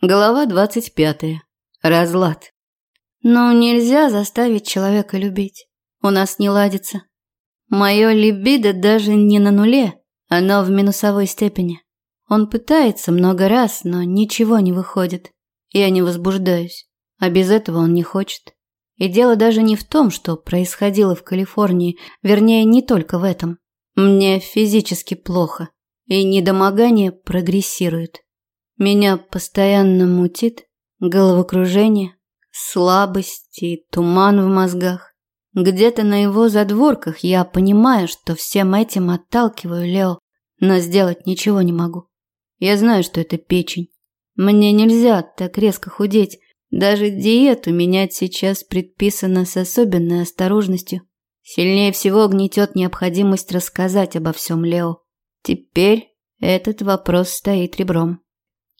Глава двадцать пятая. Разлад. Но нельзя заставить человека любить. У нас не ладится. Мое либидо даже не на нуле, оно в минусовой степени. Он пытается много раз, но ничего не выходит. Я не возбуждаюсь, а без этого он не хочет. И дело даже не в том, что происходило в Калифорнии, вернее, не только в этом. Мне физически плохо, и недомогание прогрессирует. Меня постоянно мутит, головокружение, слабость и туман в мозгах. Где-то на его задворках я понимаю, что всем этим отталкиваю Лео, но сделать ничего не могу. Я знаю, что это печень. Мне нельзя так резко худеть. Даже диету менять сейчас предписано с особенной осторожностью. Сильнее всего гнетет необходимость рассказать обо всем Лео. Теперь этот вопрос стоит ребром.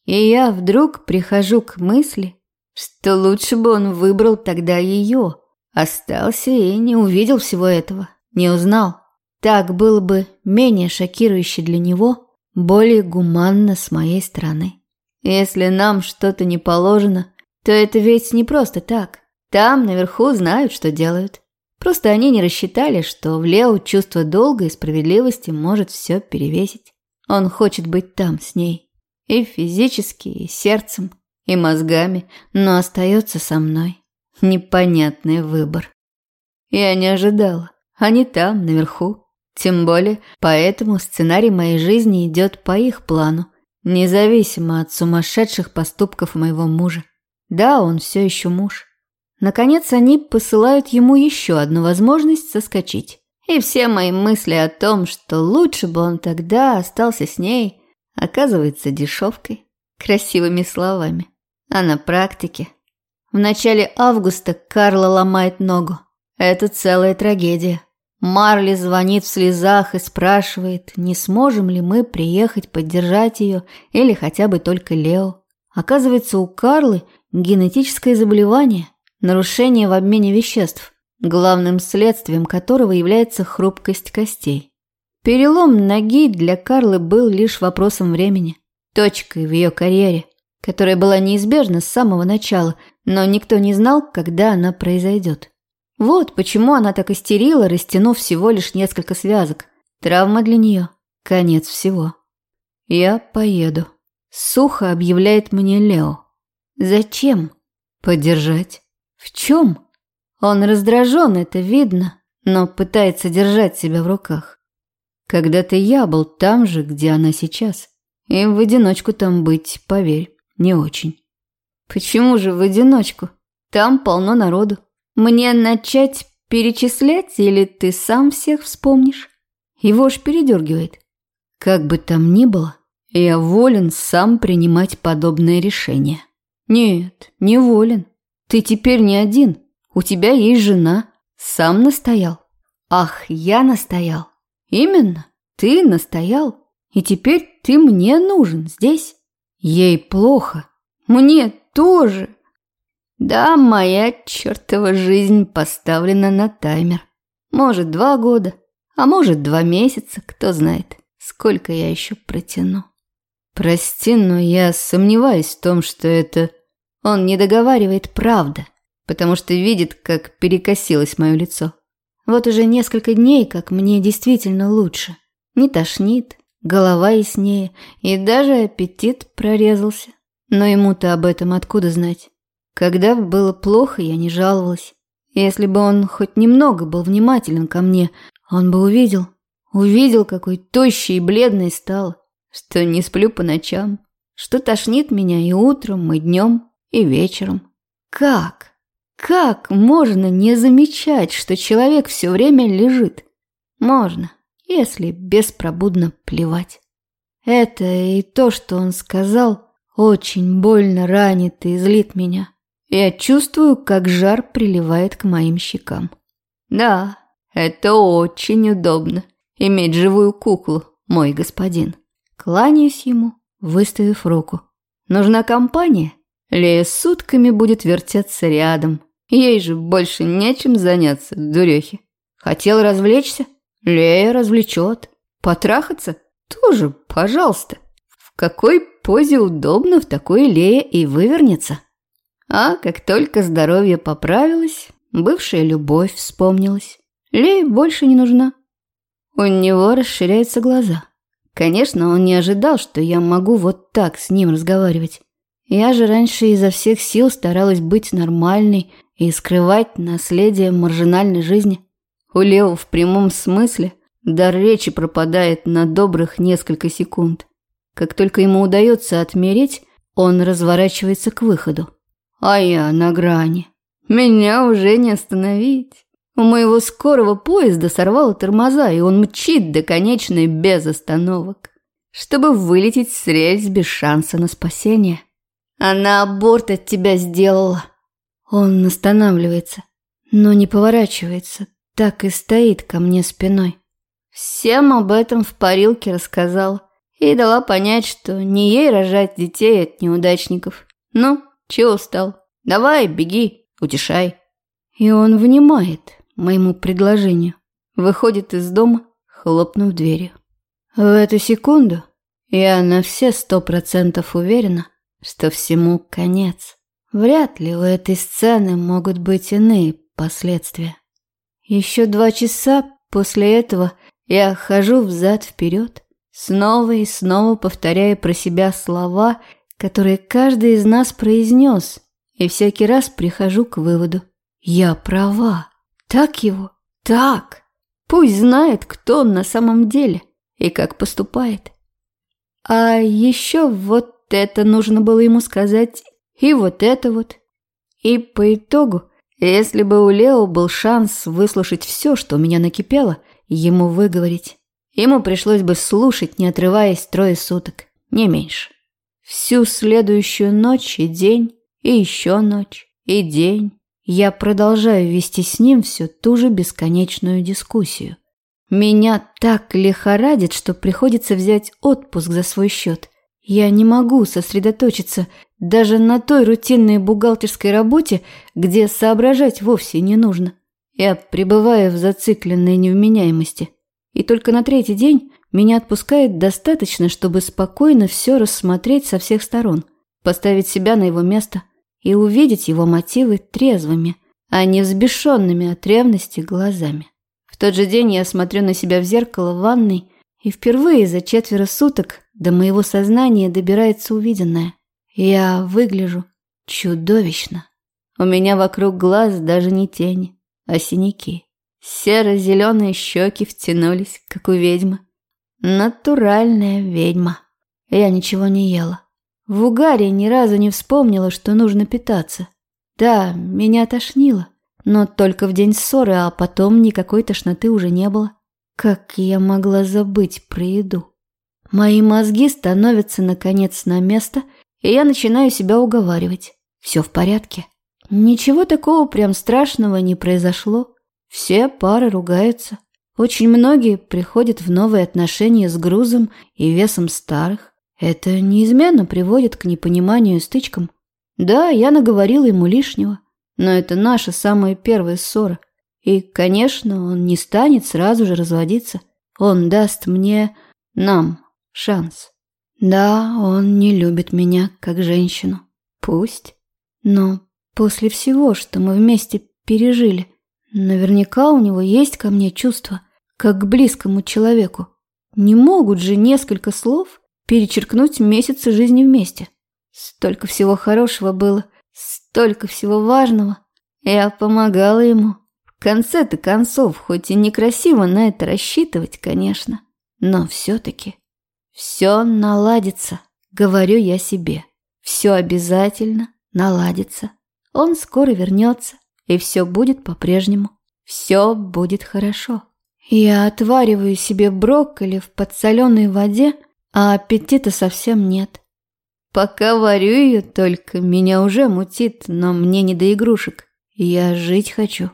И я вдруг прихожу к мысли, что лучше бы он выбрал тогда ее, остался и не увидел всего этого, не узнал. Так было бы менее шокирующе для него, более гуманно с моей стороны. Если нам что-то не положено, то это ведь не просто так. Там, наверху, знают, что делают. Просто они не рассчитали, что в Лео чувство долга и справедливости может все перевесить. Он хочет быть там с ней. И физически, и сердцем, и мозгами, но остается со мной. Непонятный выбор. Я не ожидала. Они там, наверху. Тем более, поэтому сценарий моей жизни идет по их плану, независимо от сумасшедших поступков моего мужа. Да, он все еще муж. Наконец, они посылают ему еще одну возможность соскочить. И все мои мысли о том, что лучше бы он тогда остался с ней, оказывается дешевкой, красивыми словами. А на практике? В начале августа Карла ломает ногу. Это целая трагедия. Марли звонит в слезах и спрашивает, не сможем ли мы приехать поддержать ее или хотя бы только Лео. Оказывается, у Карлы генетическое заболевание, нарушение в обмене веществ, главным следствием которого является хрупкость костей. Перелом ноги для Карлы был лишь вопросом времени, точкой в ее карьере, которая была неизбежна с самого начала, но никто не знал, когда она произойдет. Вот почему она так истерила, растянув всего лишь несколько связок. Травма для нее – конец всего. «Я поеду», – сухо объявляет мне Лео. «Зачем?» «Поддержать». «В чем?» Он раздражен, это видно, но пытается держать себя в руках. Когда-то я был там же, где она сейчас. И в одиночку там быть, поверь, не очень. Почему же в одиночку? Там полно народу. Мне начать перечислять или ты сам всех вспомнишь? Его ж передергивает. Как бы там ни было, я волен сам принимать подобное решение. Нет, не волен. Ты теперь не один. У тебя есть жена. Сам настоял. Ах, я настоял. Именно, ты настоял, и теперь ты мне нужен здесь. Ей плохо, мне тоже. Да, моя чертова жизнь поставлена на таймер. Может, два года, а может, два месяца, кто знает, сколько я еще протяну. Прости, но я сомневаюсь в том, что это... Он не договаривает правда, потому что видит, как перекосилось мое лицо. Вот уже несколько дней, как мне действительно лучше. Не тошнит, голова яснее, и даже аппетит прорезался. Но ему-то об этом откуда знать? Когда было плохо, я не жаловалась. Если бы он хоть немного был внимателен ко мне, он бы увидел, увидел, какой тощий и бледный стал, что не сплю по ночам, что тошнит меня и утром, и днем, и вечером. Как? Как можно не замечать, что человек все время лежит? Можно, если беспробудно плевать. Это и то, что он сказал, очень больно ранит и злит меня. Я чувствую, как жар приливает к моим щекам. Да, это очень удобно, иметь живую куклу, мой господин. Кланяюсь ему, выставив руку. Нужна компания? Лея сутками будет вертеться рядом, Ей же больше нечем заняться, дурехи. Хотел развлечься? Лея развлечет. Потрахаться? Тоже, пожалуйста. В какой позе удобно, в такой Лея и вывернется. А как только здоровье поправилось, бывшая любовь вспомнилась. Лея больше не нужна. У него расширяются глаза. Конечно, он не ожидал, что я могу вот так с ним разговаривать. Я же раньше изо всех сил старалась быть нормальной и скрывать наследие маржинальной жизни. У Лео в прямом смысле дар речи пропадает на добрых несколько секунд. Как только ему удается отмереть, он разворачивается к выходу. А я на грани. Меня уже не остановить. У моего скорого поезда сорвало тормоза, и он мчит до конечной без остановок, чтобы вылететь с рельс без шанса на спасение. Она аборт от тебя сделала. Он останавливается, но не поворачивается, так и стоит ко мне спиной. Всем об этом в парилке рассказал и дала понять, что не ей рожать детей от неудачников. Ну, чего устал? Давай, беги, утешай. И он внимает моему предложению. Выходит из дома, хлопнув дверью. В эту секунду я на все сто процентов уверена, что всему конец. Вряд ли у этой сцены могут быть иные последствия. Еще два часа после этого я хожу взад-вперед, снова и снова повторяя про себя слова, которые каждый из нас произнес, и всякий раз прихожу к выводу. Я права. Так его? Так. Пусть знает, кто он на самом деле и как поступает. А еще вот это нужно было ему сказать, и вот это вот. И по итогу, если бы у Лео был шанс выслушать все, что у меня накипело, ему выговорить, ему пришлось бы слушать, не отрываясь трое суток, не меньше. Всю следующую ночь и день, и еще ночь, и день, я продолжаю вести с ним всю ту же бесконечную дискуссию. Меня так лихорадит, что приходится взять отпуск за свой счет. Я не могу сосредоточиться даже на той рутинной бухгалтерской работе, где соображать вовсе не нужно. Я пребываю в зацикленной невменяемости. И только на третий день меня отпускает достаточно, чтобы спокойно все рассмотреть со всех сторон, поставить себя на его место – и увидеть его мотивы трезвыми, а не взбешенными от ревности глазами. В тот же день я смотрю на себя в зеркало в ванной, и впервые за четверо суток до моего сознания добирается увиденное. Я выгляжу чудовищно. У меня вокруг глаз даже не тени, а синяки. Серо-зеленые щеки втянулись, как у ведьмы. Натуральная ведьма. Я ничего не ела. В угаре ни разу не вспомнила, что нужно питаться. Да, меня тошнило, но только в день ссоры, а потом никакой тошноты уже не было. Как я могла забыть про еду? Мои мозги становятся, наконец, на место, и я начинаю себя уговаривать. Все в порядке. Ничего такого прям страшного не произошло. Все пары ругаются. Очень многие приходят в новые отношения с грузом и весом старых. Это неизменно приводит к непониманию и стычкам. Да, я наговорила ему лишнего, но это наша самая первая ссора. И, конечно, он не станет сразу же разводиться. Он даст мне, нам, шанс. Да, он не любит меня как женщину. Пусть. Но после всего, что мы вместе пережили, наверняка у него есть ко мне чувства, как к близкому человеку. Не могут же несколько слов перечеркнуть месяцы жизни вместе. Столько всего хорошего было, столько всего важного. Я помогала ему. В конце-то концов, хоть и некрасиво на это рассчитывать, конечно, но все-таки все наладится, говорю я себе. Все обязательно наладится. Он скоро вернется, и все будет по-прежнему. Все будет хорошо. Я отвариваю себе брокколи в подсоленной воде, а аппетита совсем нет. Пока варю ее только, меня уже мутит, но мне не до игрушек. Я жить хочу.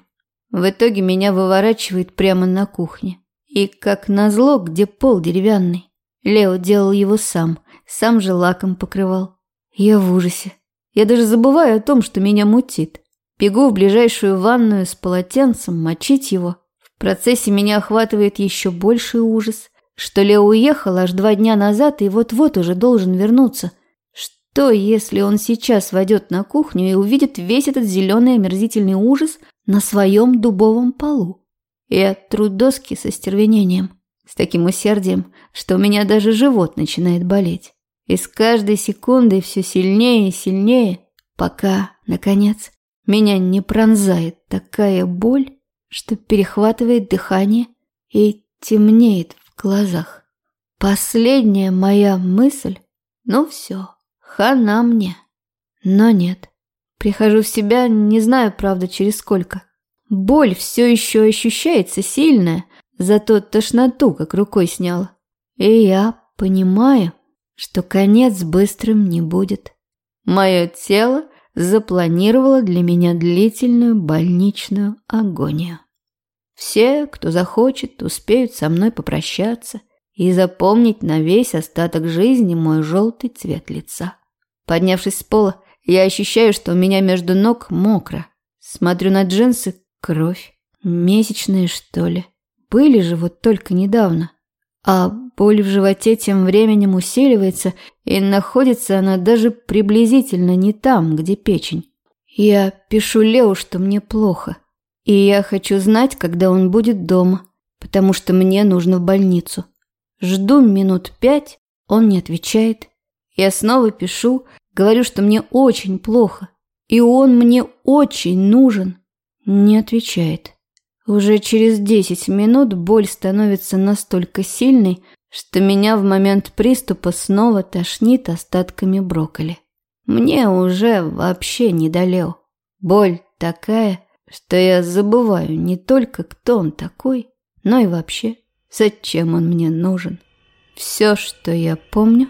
В итоге меня выворачивает прямо на кухне. И как назло, где пол деревянный. Лео делал его сам, сам же лаком покрывал. Я в ужасе. Я даже забываю о том, что меня мутит. Бегу в ближайшую ванную с полотенцем, мочить его. В процессе меня охватывает еще больший ужас – что Лео уехал аж два дня назад и вот-вот уже должен вернуться. Что, если он сейчас войдет на кухню и увидит весь этот зеленый омерзительный ужас на своем дубовом полу? Я тру доски со стервенением, с таким усердием, что у меня даже живот начинает болеть. И с каждой секундой все сильнее и сильнее, пока, наконец, меня не пронзает такая боль, что перехватывает дыхание и темнеет в глазах. Последняя моя мысль – ну все, хана мне. Но нет. Прихожу в себя, не знаю, правда, через сколько. Боль все еще ощущается сильная, зато тошноту как рукой сняла. И я понимаю, что конец быстрым не будет. Мое тело запланировало для меня длительную больничную агонию. Все, кто захочет, успеют со мной попрощаться и запомнить на весь остаток жизни мой желтый цвет лица. Поднявшись с пола, я ощущаю, что у меня между ног мокро. Смотрю на джинсы, кровь. Месячные, что ли? Были же вот только недавно. А боль в животе тем временем усиливается, и находится она даже приблизительно не там, где печень. Я пишу Лео, что мне плохо. И я хочу знать, когда он будет дома, потому что мне нужно в больницу. Жду минут пять, он не отвечает. Я снова пишу, говорю, что мне очень плохо, и он мне очень нужен. Не отвечает. Уже через десять минут боль становится настолько сильной, что меня в момент приступа снова тошнит остатками брокколи. Мне уже вообще не долел. Боль такая, что я забываю не только, кто он такой, но и вообще, зачем он мне нужен. Все, что я помню,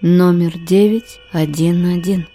номер девять один один.